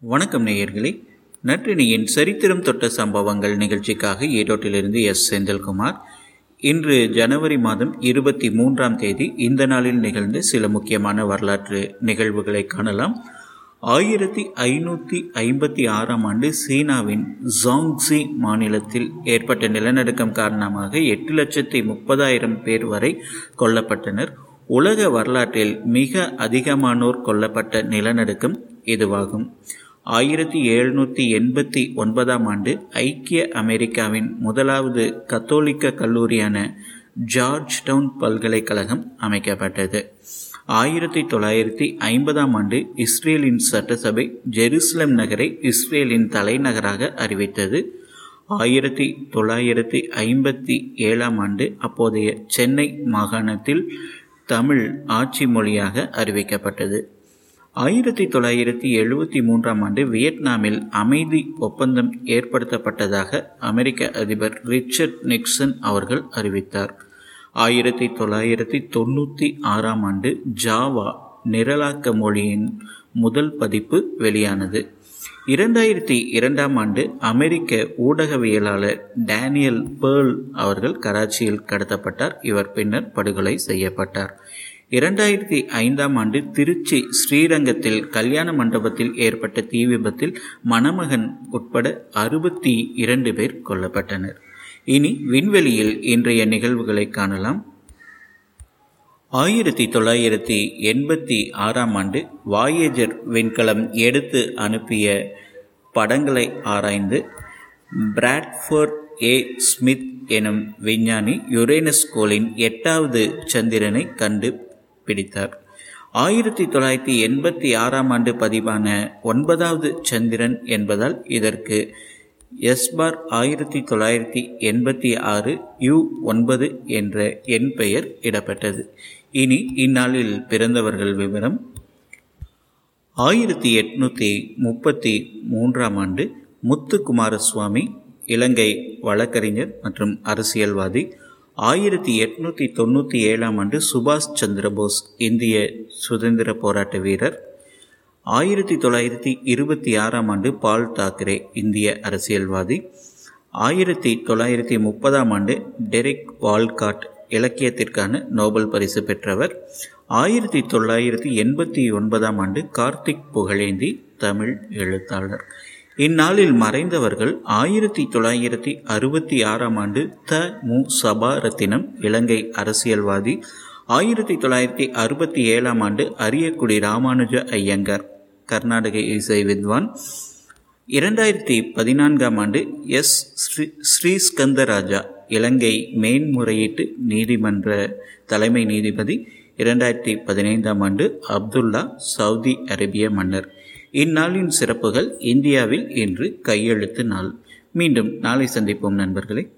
வணக்கம் நேயர்களே. நற்றினியின் சரித்திரம் தொட்ட சம்பவங்கள் நிகழ்ச்சிக்காக ஈரோட்டிலிருந்து எஸ். செந்தில்குமார். இன்று ஜனவரி மாதம் இருபத்தி மூன்றாம் தேதி இந்த நாளில் நிகழ்ந்த சில முக்கியமான வரலாற்று நிகழ்வுகளை காணலாம். ஆயிரத்தி ஐநூற்றி ஐம்பத்தி ஆறாம் ஆண்டு சீனாவின் ஜாங்ஸி மாநிலத்தில் ஏற்பட்ட நிலநடுக்கம் காரணமாக எட்டு லட்சத்தி முப்பதாயிரம் பேர் வரை கொல்லப்பட்டனர். உலக வரலாற்றில் மிக அதிகமானோர் கொல்லப்பட்ட நிலநடுக்கம் இதுவாகும். ஆயிரத்தி எழுநூற்றி எண்பத்தி ஒன்பதாம் ஆண்டு ஐக்கிய அமெரிக்காவின் முதலாவது கத்தோலிக்க கல்லூரியான ஜார்ஜ் டவுன் பல்கலைக்கழகம் அமைக்கப்பட்டது. ஆயிரத்தி தொள்ளாயிரத்தி ஐம்பதாம் ஆண்டு இஸ்ரேலின் சட்டசபை ஜெருசலம் நகரை இஸ்ரேலின் தலைநகராக அறிவித்தது. ஆயிரத்தி தொள்ளாயிரத்தி ஐம்பத்தி ஏழாம் ஆண்டு அப்போதைய சென்னை மாகாணத்தில் தமிழ் ஆட்சி மொழியாக அறிவிக்கப்பட்டது. ஆயிரத்தி தொள்ளாயிரத்தி எழுபத்தி மூன்றாம் ஆண்டு வியட்நாமில் அமைதி ஒப்பந்தம் ஏற்படுத்தப்பட்டதாக அமெரிக்க அதிபர் ரிச்சர்ட் நிக்சன் அவர்கள் அறிவித்தார். ஆயிரத்தி தொள்ளாயிரத்தி தொண்ணூற்றி ஆறாம் ஆண்டு ஜாவா நிரலாக்க மொழியின் முதல் பதிப்பு வெளியானது. இரண்டாயிரத்தி இரண்டாம் ஆண்டு அமெரிக்க ஊடகவியலாளர் டேனியல் பேர்ல் அவர்கள் கராச்சியில் கடத்தப்பட்டார். இவர் பின்னர் படுகொலை செய்யப்பட்டார். இரண்டாயிரத்தி ஐந்தாம் ஆண்டு திருச்சி ஸ்ரீரங்கத்தில் கல்யாண மண்டபத்தில் ஏற்பட்ட தீ விபத்தில் மணமகன் உட்பட அறுபத்தி இரண்டு பேர் கொல்லப்பட்டனர். இனி விண்வெளியில் இன்றைய நிகழ்வுகளை காணலாம். ஆயிரத்தி தொள்ளாயிரத்தி எண்பத்தி ஆறாம் ஆண்டு வாயேஜர் விண்கலம் எடுத்து அனுப்பிய படங்களை ஆராய்ந்து பிராட்ஃபோர்ட் ஏ. ஸ்மித் எனும் விஞ்ஞானி யுரேனஸ் கோளின் எட்டாவது சந்திரனை கண்டு பிடித்தார். ஆயிரத்தி தொள்ளாயிரத்தி எண்பத்தி ஆறாம் ஆண்டு பதிவான ஒன்பதாவது சந்திரன் என்பதால் இதற்கு எஸ்பார் ஆயிரத்தி தொள்ளாயிரத்தி எண்பத்தி ஆறு யு ஒன்பது என்ற எண் பெயர் இடப்பட்டது. இனி இந்நாளில் பிறந்தவர்கள் விவரம். ஆயிரத்தி எட்நூற்றி முப்பத்தி மூன்றாம் ஆண்டு முத்துக்குமாரசுவாமி இலங்கை வழக்கறிஞர் மற்றும் அரசியல்வாதி ஆயிரத்தி எட்நூற்றி தொண்ணூற்றி ஏழாம் ஆண்டு சுபாஷ் சந்திரபோஸ் இந்திய சுதந்திர போராட்ட வீரர். ஆயிரத்தி தொள்ளாயிரத்தி இருபத்தி ஆறாம் ஆண்டு பால் தாக்கரே இந்திய அரசியல்வாதி. ஆயிரத்தி தொள்ளாயிரத்தி முப்பதாம் ஆண்டு டெரிக் வால்காட் இலக்கியத்திற்கான நோபல் பரிசு பெற்றவர். ஆயிரத்தி தொள்ளாயிரத்தி எண்பத்தி ஒன்பதாம் ஆண்டு கார்த்திக் புகழேந்தி தமிழ் எழுத்தாளர். இந்நாளில் மறைந்தவர்கள் ஆயிரத்தி தொள்ளாயிரத்தி அறுபத்தி ஆறாம் ஆண்டு த. மு. சபாரத்தினம் இலங்கை அரசியல்வாதி ஆயிரத்தி தொள்ளாயிரத்தி அறுபத்தி ஏழாம் ஆண்டு அரியக்குடி ராமானுஜ ஐயங்கர் கர்நாடக இசை வித்வான். இரண்டாயிரத்தி பதினான்காம் ஆண்டு எஸ். ஸ்ரீ ஸ்ரீஸ்கந்தராஜா இலங்கை மேன்முறையீட்டு நீதிமன்ற தலைமை நீதிபதி. இரண்டாயிரத்தி பதினைந்தாம் ஆண்டு அப்துல்லா சவுதி அரேபிய மன்னர். இந்நாளின் சிறப்புகள் இந்தியாவில் இன்று கையெழுத்து நாள். மீண்டும் நாளை சந்திப்போம் நண்பர்களே.